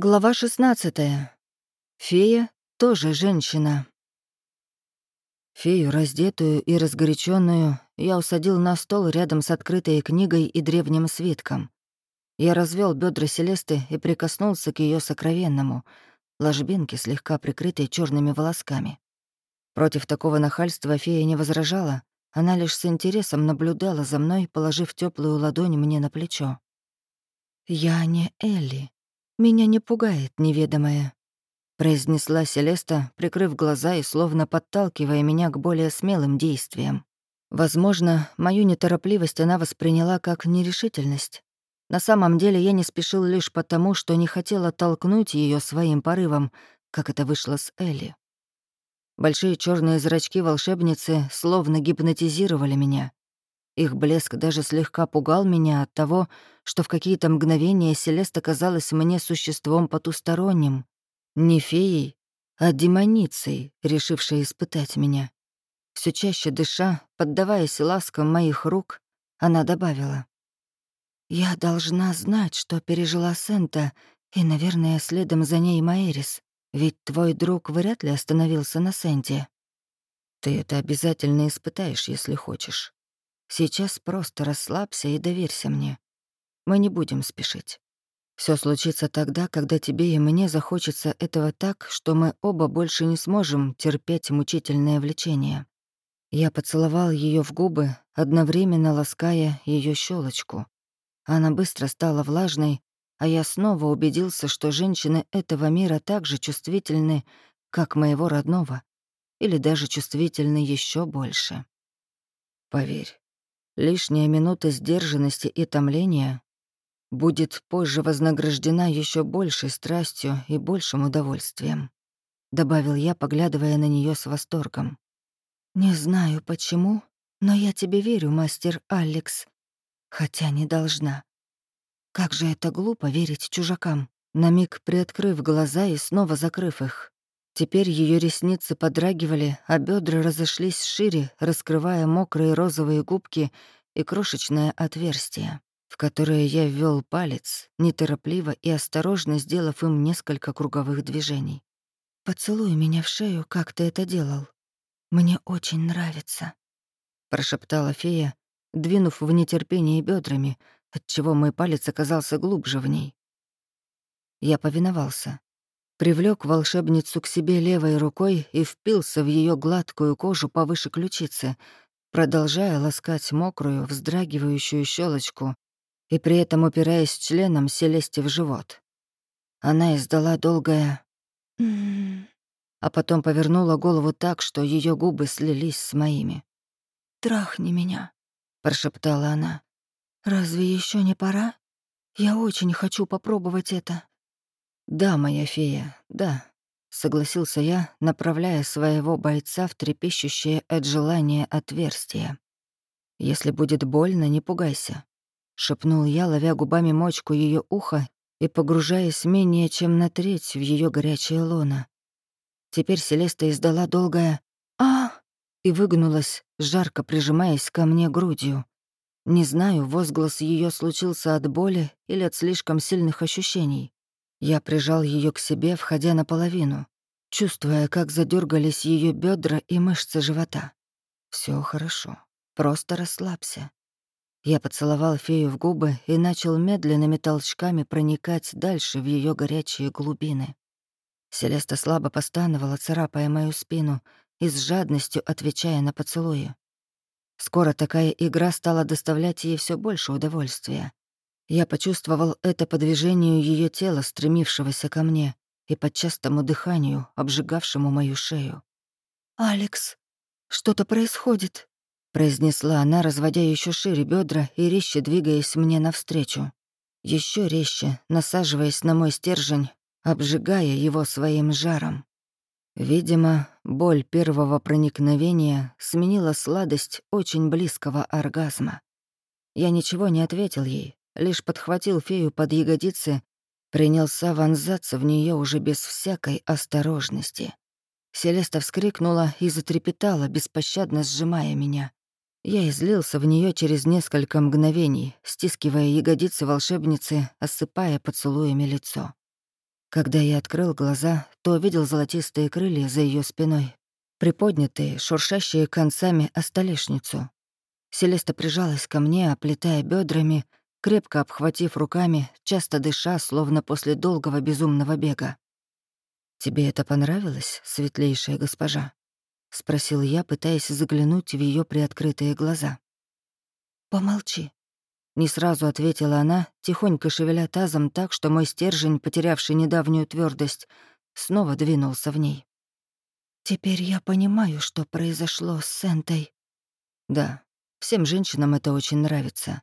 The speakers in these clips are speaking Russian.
Глава 16. Фея тоже женщина. Фею, раздетую и разгоряченную, я усадил на стол рядом с открытой книгой и древним свитком. Я развел бедра Селесты и прикоснулся к ее сокровенному, ложбинке, слегка прикрытой черными волосками. Против такого нахальства фея не возражала, она лишь с интересом наблюдала за мной, положив теплую ладонь мне на плечо. «Я не Элли», «Меня не пугает неведомое», — произнесла Селеста, прикрыв глаза и словно подталкивая меня к более смелым действиям. Возможно, мою неторопливость она восприняла как нерешительность. На самом деле я не спешил лишь потому, что не хотел оттолкнуть ее своим порывом, как это вышло с Элли. Большие черные зрачки волшебницы словно гипнотизировали меня. Их блеск даже слегка пугал меня от того, что в какие-то мгновения Селеста казалась мне существом потусторонним, не феей, а демоницей, решившей испытать меня. Все чаще дыша, поддаваясь ласкам моих рук, она добавила. «Я должна знать, что пережила Сента, и, наверное, следом за ней Маэрис, ведь твой друг вряд ли остановился на Сенте. Ты это обязательно испытаешь, если хочешь. Сейчас просто расслабься и доверься мне. Мы не будем спешить. Все случится тогда, когда тебе и мне захочется этого так, что мы оба больше не сможем терпеть мучительное влечение. Я поцеловал ее в губы, одновременно лаская ее щелочку. Она быстро стала влажной, а я снова убедился, что женщины этого мира так же чувствительны, как моего родного, или даже чувствительны еще больше. Поверь, Лишняя минута сдержанности и томления будет позже вознаграждена еще большей страстью и большим удовольствием», — добавил я, поглядывая на нее с восторгом. «Не знаю почему, но я тебе верю, мастер Алекс, хотя не должна. Как же это глупо верить чужакам, на миг приоткрыв глаза и снова закрыв их. Теперь ее ресницы подрагивали, а бедра разошлись шире, раскрывая мокрые розовые губки и крошечное отверстие, в которое я ввел палец, неторопливо и осторожно сделав им несколько круговых движений. «Поцелуй меня в шею, как ты это делал. Мне очень нравится», — прошептала фея, двинув в нетерпении бедрами, отчего мой палец оказался глубже в ней. Я повиновался привлек волшебницу к себе левой рукой и впился в ее гладкую кожу повыше ключицы, продолжая ласкать мокрую, вздрагивающую щелочку и при этом упираясь членом Селесте в живот. Она издала долгое а потом повернула голову так, что ее губы слились с моими. «Трахни меня», — прошептала она. «Разве еще не пора? Я очень хочу попробовать это». «Да, моя фея, да», — согласился я, направляя своего бойца в трепещущее от желания отверстие. «Если будет больно, не пугайся», — шепнул я, ловя губами мочку ее уха и погружаясь менее чем на треть в ее горячее лоно. Теперь Селеста издала долгое а и выгнулась, жарко прижимаясь ко мне грудью. Не знаю, возглас ее случился от боли или от слишком сильных ощущений. Я прижал ее к себе, входя наполовину, чувствуя, как задергались ее бедра и мышцы живота. Все хорошо, просто расслабься. Я поцеловал фею в губы и начал медленными толчками проникать дальше в ее горячие глубины. Селеста слабо постановала, царапая мою спину и с жадностью отвечая на поцелуи. Скоро такая игра стала доставлять ей все больше удовольствия. Я почувствовал это по движению ее тела, стремившегося ко мне, и по частому дыханию, обжигавшему мою шею. «Алекс, что-то происходит», — произнесла она, разводя еще шире бедра и резче двигаясь мне навстречу. Еще резче, насаживаясь на мой стержень, обжигая его своим жаром. Видимо, боль первого проникновения сменила сладость очень близкого оргазма. Я ничего не ответил ей, лишь подхватил фею под ягодицы, принялся вонзаться в нее уже без всякой осторожности. Селеста вскрикнула и затрепетала, беспощадно сжимая меня. Я излился в нее через несколько мгновений, стискивая ягодицы волшебницы, осыпая поцелуями лицо. Когда я открыл глаза, то увидел золотистые крылья за ее спиной, приподнятые, шуршащие концами о столешницу. Селеста прижалась ко мне, оплетая бедрами, крепко обхватив руками, часто дыша, словно после долгого безумного бега. «Тебе это понравилось, светлейшая госпожа?» — спросил я, пытаясь заглянуть в ее приоткрытые глаза. «Помолчи», — не сразу ответила она, тихонько шевеля тазом так, что мой стержень, потерявший недавнюю твердость, снова двинулся в ней. «Теперь я понимаю, что произошло с Сентой». «Да, всем женщинам это очень нравится.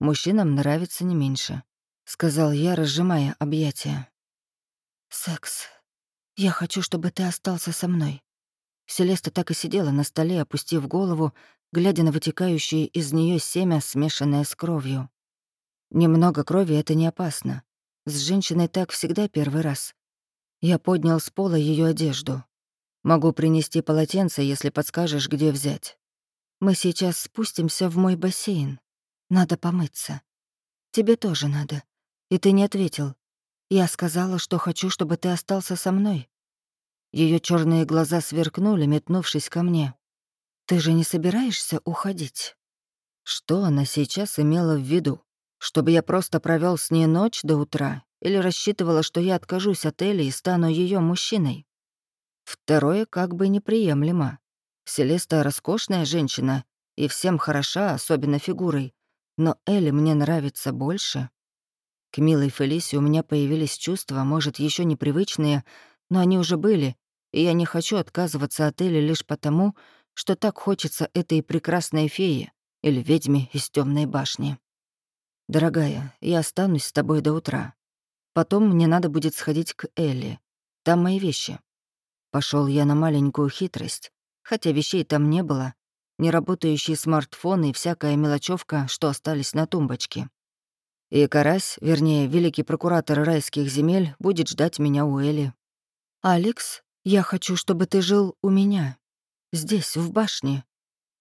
Мужчинам нравится не меньше», — сказал я, разжимая объятия. «Секс. Я хочу, чтобы ты остался со мной». Селеста так и сидела на столе, опустив голову, глядя на вытекающее из нее семя, смешанное с кровью. Немного крови — это не опасно. С женщиной так всегда первый раз. Я поднял с пола ее одежду. Могу принести полотенце, если подскажешь, где взять. Мы сейчас спустимся в мой бассейн. Надо помыться. Тебе тоже надо. И ты не ответил. Я сказала, что хочу, чтобы ты остался со мной. Ее черные глаза сверкнули, метнувшись ко мне. Ты же не собираешься уходить? Что она сейчас имела в виду? Чтобы я просто провел с ней ночь до утра или рассчитывала, что я откажусь от Эли и стану ее мужчиной? Второе как бы неприемлемо. Селеста — роскошная женщина и всем хороша, особенно фигурой, но Элли мне нравится больше. К милой Фелисе у меня появились чувства, может, еще непривычные, но они уже были, и я не хочу отказываться от Элли лишь потому, что так хочется этой прекрасной феи или ведьме из темной башни. Дорогая, я останусь с тобой до утра. Потом мне надо будет сходить к Элли. Там мои вещи. Пошел я на маленькую хитрость, хотя вещей там не было, неработающие смартфоны и всякая мелочевка, что остались на тумбочке. И Карась, вернее, великий прокуратор райских земель, будет ждать меня у Эли. «Алекс, я хочу, чтобы ты жил у меня. Здесь, в башне.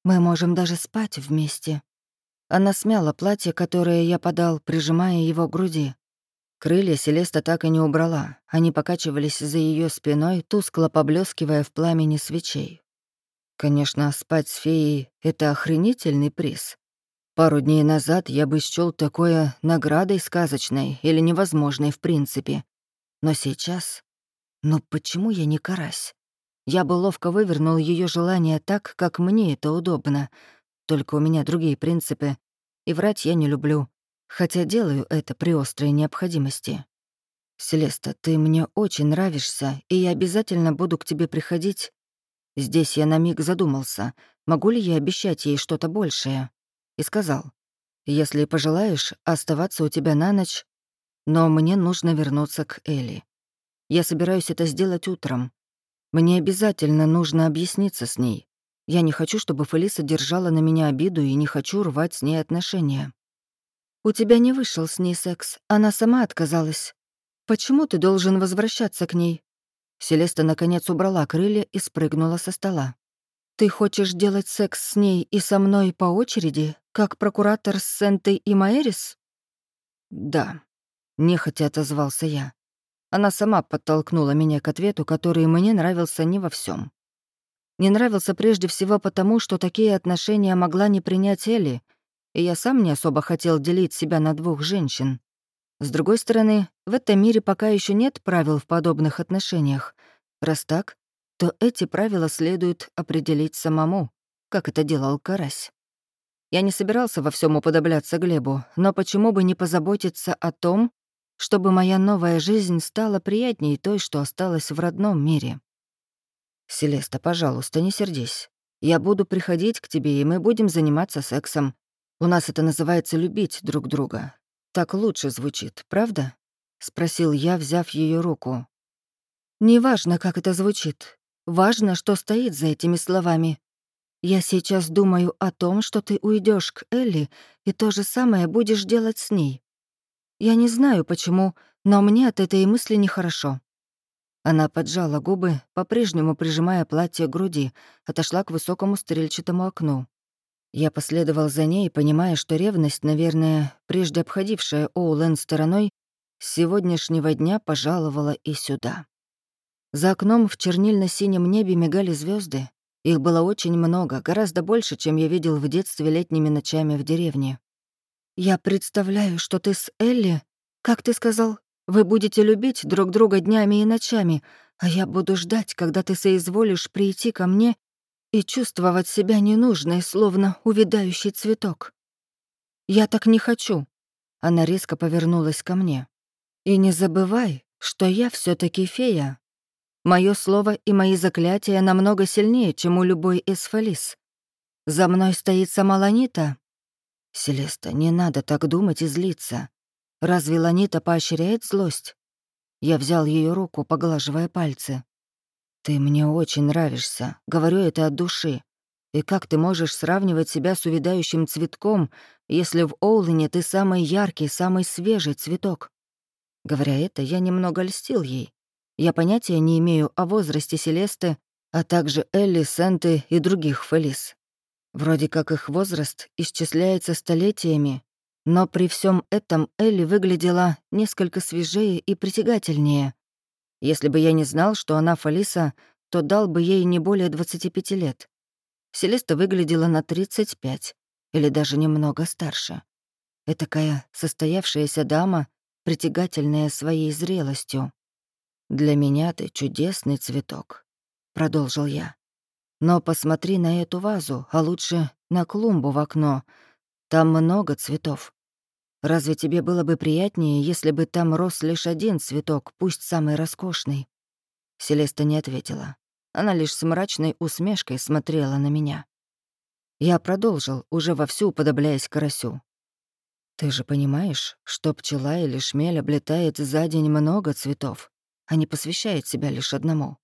Мы можем даже спать вместе». Она смяла платье, которое я подал, прижимая его к груди. Крылья Селеста так и не убрала. Они покачивались за ее спиной, тускло поблескивая в пламени свечей. Конечно, спать с феей — это охренительный приз. Пару дней назад я бы счёл такое наградой сказочной или невозможной в принципе. Но сейчас... Ну почему я не карась? Я бы ловко вывернул ее желание так, как мне это удобно. Только у меня другие принципы, и врать я не люблю, хотя делаю это при острой необходимости. «Селеста, ты мне очень нравишься, и я обязательно буду к тебе приходить Здесь я на миг задумался, могу ли я обещать ей что-то большее. И сказал, если пожелаешь оставаться у тебя на ночь, но мне нужно вернуться к Элли. Я собираюсь это сделать утром. Мне обязательно нужно объясниться с ней. Я не хочу, чтобы Фелиса держала на меня обиду и не хочу рвать с ней отношения. У тебя не вышел с ней секс, она сама отказалась. Почему ты должен возвращаться к ней? Селеста наконец убрала крылья и спрыгнула со стола. «Ты хочешь делать секс с ней и со мной по очереди, как прокуратор с Сентой и Маэрис?» «Да», — нехотя отозвался я. Она сама подтолкнула меня к ответу, который мне нравился не во всем. Не нравился прежде всего потому, что такие отношения могла не принять Элли, и я сам не особо хотел делить себя на двух женщин. С другой стороны, в этом мире пока еще нет правил в подобных отношениях. Раз так, то эти правила следует определить самому, как это делал Карась. Я не собирался во всем уподобляться Глебу, но почему бы не позаботиться о том, чтобы моя новая жизнь стала приятнее той, что осталась в родном мире? «Селеста, пожалуйста, не сердись. Я буду приходить к тебе, и мы будем заниматься сексом. У нас это называется любить друг друга. Так лучше звучит, правда?» — спросил я, взяв ее руку. «Неважно, как это звучит. Важно, что стоит за этими словами. Я сейчас думаю о том, что ты уйдешь к Элли, и то же самое будешь делать с ней. Я не знаю, почему, но мне от этой мысли нехорошо». Она поджала губы, по-прежнему прижимая платье к груди, отошла к высокому стрельчатому окну. Я последовал за ней, понимая, что ревность, наверное, прежде обходившая Оулен стороной, с сегодняшнего дня пожаловала и сюда. За окном в чернильно-синем небе мигали звезды. Их было очень много, гораздо больше, чем я видел в детстве летними ночами в деревне. «Я представляю, что ты с Элли, как ты сказал, вы будете любить друг друга днями и ночами, а я буду ждать, когда ты соизволишь прийти ко мне и чувствовать себя ненужной, словно увядающий цветок. Я так не хочу». Она резко повернулась ко мне. «И не забывай, что я все таки фея. Мое слово и мои заклятия намного сильнее, чем у любой из. За мной стоит сама Ланита». «Селеста, не надо так думать и злиться. Разве Ланита поощряет злость?» Я взял ее руку, поглаживая пальцы. «Ты мне очень нравишься, говорю это от души. И как ты можешь сравнивать себя с увядающим цветком, если в Оулине ты самый яркий, самый свежий цветок?» Говоря это, я немного льстил ей. Я понятия не имею о возрасте Селесты, а также Элли, Сенты и других Фелис. Вроде как их возраст исчисляется столетиями, но при всем этом Элли выглядела несколько свежее и притягательнее, если бы я не знал, что она Фалиса, то дал бы ей не более 25 лет. Селеста выглядела на 35, или даже немного старше. Этакая состоявшаяся дама, притягательная своей зрелостью. «Для меня ты чудесный цветок», — продолжил я. «Но посмотри на эту вазу, а лучше на клумбу в окно. Там много цветов. Разве тебе было бы приятнее, если бы там рос лишь один цветок, пусть самый роскошный?» Селеста не ответила. Она лишь с мрачной усмешкой смотрела на меня. Я продолжил, уже вовсю уподобляясь карасю. «Ты же понимаешь, что пчела или шмель облетает за день много цветов, а не посвящает себя лишь одному.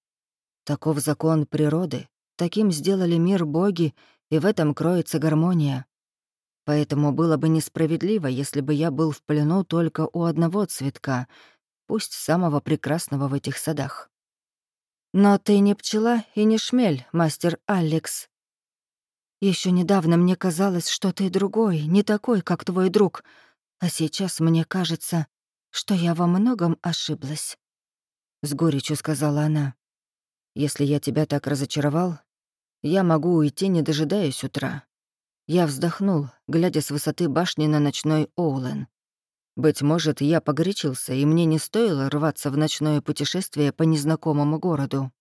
Таков закон природы, таким сделали мир боги, и в этом кроется гармония. Поэтому было бы несправедливо, если бы я был в плену только у одного цветка, пусть самого прекрасного в этих садах. Но ты не пчела и не шмель, мастер Алекс. Еще недавно мне казалось, что ты другой, не такой, как твой друг, а сейчас мне кажется, что я во многом ошиблась. С горечью сказала она. Если я тебя так разочаровал, я могу уйти, не дожидаясь утра. Я вздохнул, глядя с высоты башни на ночной Оулен. Быть может, я погорячился, и мне не стоило рваться в ночное путешествие по незнакомому городу.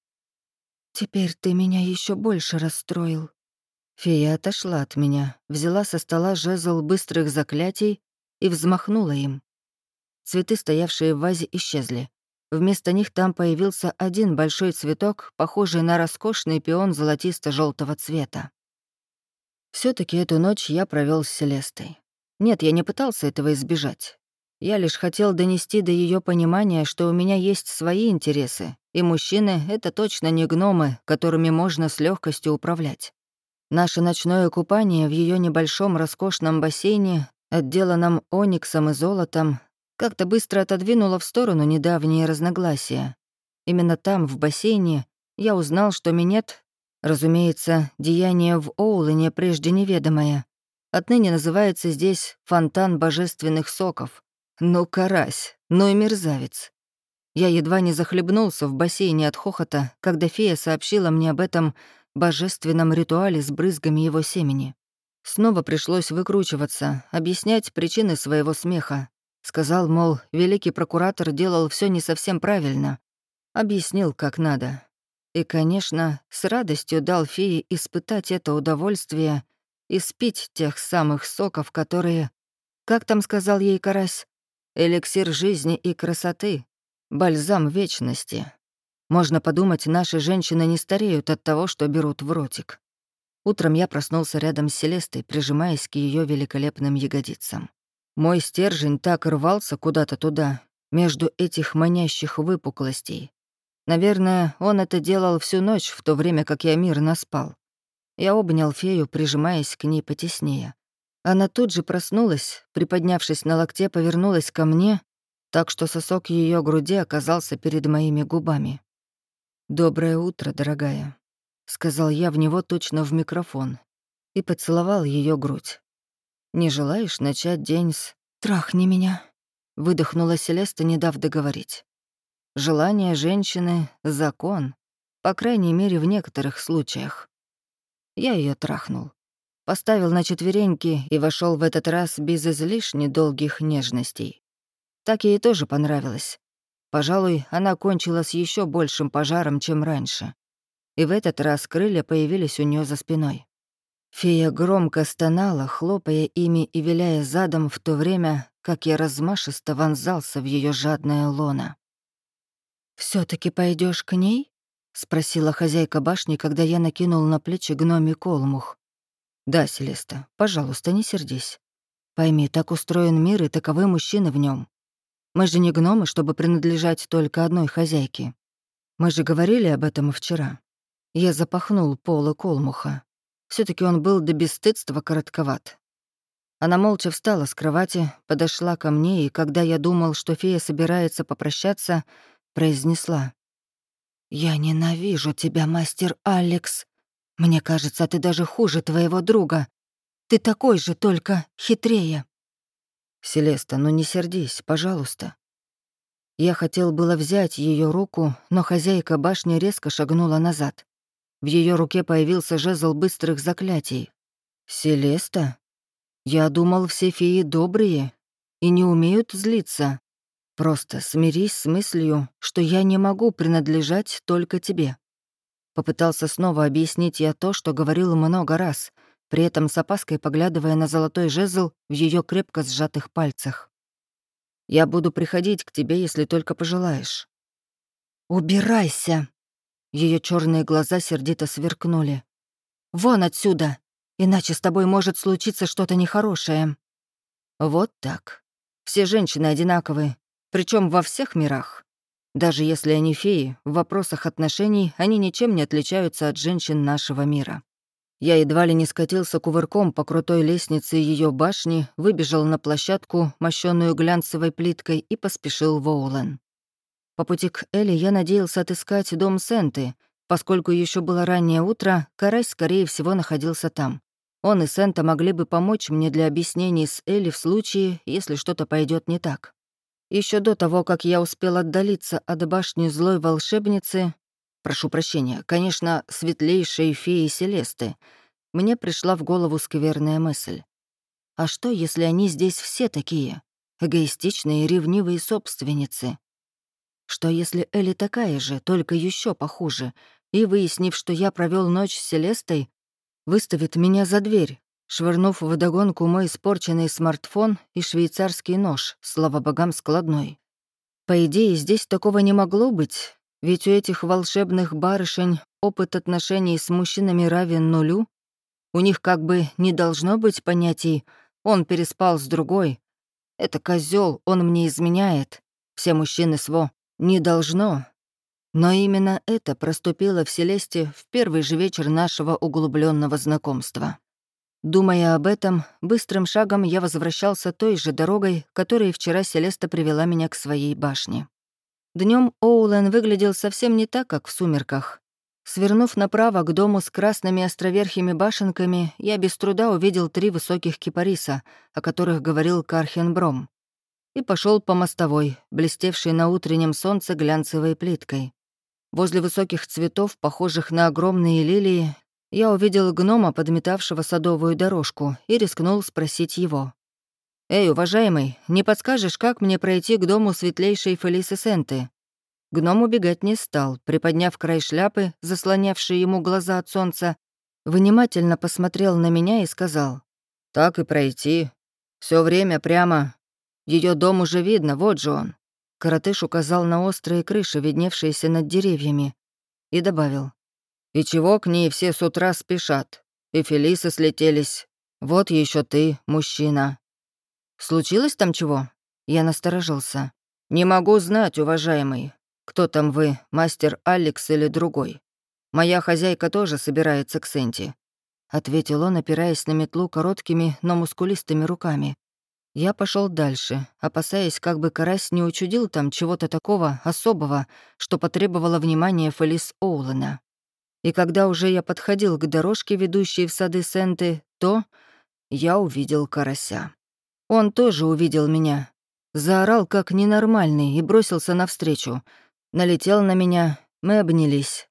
«Теперь ты меня еще больше расстроил». Фея отошла от меня, взяла со стола жезл быстрых заклятий и взмахнула им. Цветы, стоявшие в вазе, исчезли. Вместо них там появился один большой цветок, похожий на роскошный пион золотисто желтого цвета все таки эту ночь я провел с Селестой. Нет, я не пытался этого избежать. Я лишь хотел донести до ее понимания, что у меня есть свои интересы, и мужчины — это точно не гномы, которыми можно с легкостью управлять. Наше ночное купание в ее небольшом роскошном бассейне, отделанном ониксом и золотом, как-то быстро отодвинуло в сторону недавние разногласия. Именно там, в бассейне, я узнал, что минет Разумеется, деяние в Оулане прежде неведомое. Отныне называется здесь «фонтан божественных соков». Ну, карась, ну и мерзавец. Я едва не захлебнулся в бассейне от хохота, когда фея сообщила мне об этом божественном ритуале с брызгами его семени. Снова пришлось выкручиваться, объяснять причины своего смеха. Сказал, мол, великий прокуратор делал все не совсем правильно. Объяснил, как надо. И, конечно, с радостью дал фее испытать это удовольствие и спить тех самых соков, которые... Как там сказал ей Карась? Эликсир жизни и красоты. Бальзам вечности. Можно подумать, наши женщины не стареют от того, что берут в ротик. Утром я проснулся рядом с Селестой, прижимаясь к ее великолепным ягодицам. Мой стержень так рвался куда-то туда, между этих манящих выпуклостей, Наверное, он это делал всю ночь, в то время как я мирно спал. Я обнял фею, прижимаясь к ней потеснее. Она тут же проснулась, приподнявшись на локте, повернулась ко мне, так что сосок ее груди оказался перед моими губами. «Доброе утро, дорогая», — сказал я в него точно в микрофон и поцеловал ее грудь. «Не желаешь начать день с...» «Трахни меня», — выдохнула Селеста, не дав договорить. «Желание женщины — закон, по крайней мере, в некоторых случаях». Я ее трахнул. Поставил на четвереньки и вошел в этот раз без излишне долгих нежностей. Так ей тоже понравилось. Пожалуй, она кончила с еще большим пожаром, чем раньше. И в этот раз крылья появились у нее за спиной. Фея громко стонала, хлопая ими и виляя задом в то время, как я размашисто вонзался в ее жадное лоно. Все таки пойдешь к ней?» — спросила хозяйка башни, когда я накинул на плечи гноми колмух. «Да, Селеста, пожалуйста, не сердись. Пойми, так устроен мир, и таковы мужчины в нем. Мы же не гномы, чтобы принадлежать только одной хозяйке. Мы же говорили об этом вчера. Я запахнул пола колмуха все таки он был до бесстыдства коротковат. Она молча встала с кровати, подошла ко мне, и когда я думал, что фея собирается попрощаться, произнесла. «Я ненавижу тебя, мастер Алекс. Мне кажется, ты даже хуже твоего друга. Ты такой же, только хитрее». «Селеста, ну не сердись, пожалуйста». Я хотел было взять ее руку, но хозяйка башни резко шагнула назад. В ее руке появился жезл быстрых заклятий. «Селеста? Я думал, все феи добрые и не умеют злиться. Просто смирись с мыслью, что я не могу принадлежать только тебе». Попытался снова объяснить я то, что говорил много раз, при этом с опаской поглядывая на золотой жезл в ее крепко сжатых пальцах. «Я буду приходить к тебе, если только пожелаешь». «Убирайся!» Ее черные глаза сердито сверкнули. «Вон отсюда! Иначе с тобой может случиться что-то нехорошее». Вот так. Все женщины одинаковые, причем во всех мирах. Даже если они феи, в вопросах отношений они ничем не отличаются от женщин нашего мира. Я едва ли не скатился кувырком по крутой лестнице ее башни, выбежал на площадку, мощенную глянцевой плиткой, и поспешил в Оулен. По пути к Элли я надеялся отыскать дом Сенты, поскольку еще было раннее утро, Карась, скорее всего, находился там. Он и Сента могли бы помочь мне для объяснений с Элли в случае, если что-то пойдет не так. Еще до того, как я успел отдалиться от башни злой волшебницы, прошу прощения, конечно, светлейшей феи Селесты, мне пришла в голову скверная мысль. А что, если они здесь все такие? Эгоистичные ревнивые собственницы? Что если Элли такая же, только еще похуже, и, выяснив, что я провел ночь с Селестой, выставит меня за дверь, швырнув в догонку мой испорченный смартфон и швейцарский нож, слава богам, складной. По идее, здесь такого не могло быть, ведь у этих волшебных барышень опыт отношений с мужчинами равен нулю. У них как бы не должно быть понятий «он переспал с другой», «это козел, он мне изменяет», «все мужчины сво». Не должно. Но именно это проступило в Селесте в первый же вечер нашего углубленного знакомства. Думая об этом, быстрым шагом я возвращался той же дорогой, которой вчера Селеста привела меня к своей башне. Днем Оулен выглядел совсем не так, как в сумерках. Свернув направо к дому с красными островерхими башенками, я без труда увидел три высоких кипариса, о которых говорил Кархенбром и пошел по мостовой, блестевшей на утреннем солнце глянцевой плиткой. Возле высоких цветов, похожих на огромные лилии, я увидел гнома, подметавшего садовую дорожку, и рискнул спросить его. «Эй, уважаемый, не подскажешь, как мне пройти к дому светлейшей Фелисы Сенты?» Гном убегать не стал, приподняв край шляпы, заслонявший ему глаза от солнца, внимательно посмотрел на меня и сказал. «Так и пройти. Все время прямо, ее дом уже видно, вот же он». Коротыш указал на острые крыши, видневшиеся над деревьями, и добавил. «И чего к ней все с утра спешат? И Фелисы слетелись. Вот еще ты, мужчина». «Случилось там чего?» Я насторожился. «Не могу знать, уважаемый. Кто там вы, мастер Алекс или другой? Моя хозяйка тоже собирается к Сенти», — ответил он, опираясь на метлу короткими, но мускулистыми руками. Я пошел дальше, опасаясь, как бы карась не учудил там чего-то такого особого, что потребовало внимания Фелис Оулена. И когда уже я подходил к дорожке, ведущей в сады Сенты, то я увидел карася. Он тоже увидел меня. заорал как ненормальный и бросился навстречу. Налетел на меня, мы обнялись.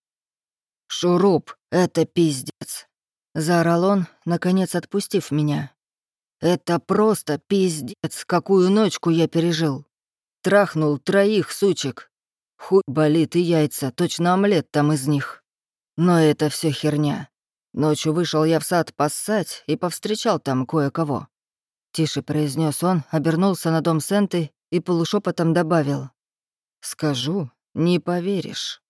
«Шуруп, это пиздец!» — заорал он, наконец отпустив меня. «Это просто пиздец, какую ночку я пережил. Трахнул троих сучек. Хуй болит и яйца, точно омлет там из них. Но это все херня. Ночью вышел я в сад поссать и повстречал там кое-кого. Тише произнес он, обернулся на дом Сенты и полушепотом добавил. «Скажу, не поверишь».